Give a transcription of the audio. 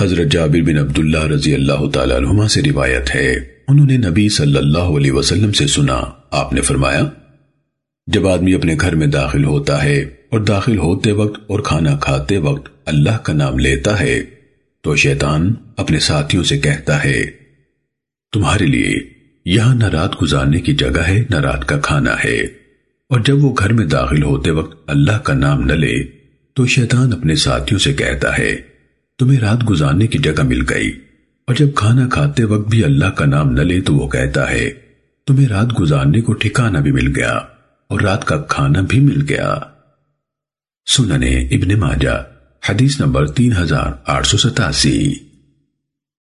حضرت جابر بن عبداللہ رضی اللہ تعالیٰ عنہما سے روایت ہے۔ انہوں نے نبی صلی اللہ علیہ وسلم سے سنا۔ آپ نے فرمایا، جب آدمی اپنے گھر میں داخل ہوتا ہے اور داخل ہوتے وقت اور کھانا کھاتے وقت اللہ کا نام لیتا ہے، تو شیطان اپنے ساتھیوں سے کہتا ہے، تمہارے لیے یہاں نہ رات گزارنے کی جگہ ہے، نہ رات کا کھانا ہے۔ اور جب وہ گھر میں داخل ہوتے وقت اللہ کا نام نہ لے، تو شیطان اپنے ساتھیوں سے کہتا ہے تمہیں رات گزارنے کی جگہ مل گئی۔ اور جب کھانا کھاتے وقت بھی اللہ کا نام نہ لے تو وہ کہتا ہے، تمہیں رات گزارنے کو ٹھکانہ بھی مل گیا اور رات کا کھانا بھی مل گیا۔ سننے ابن ماجہ، حدیث نمبر تین ہزار آٹھ سو ستاسی۔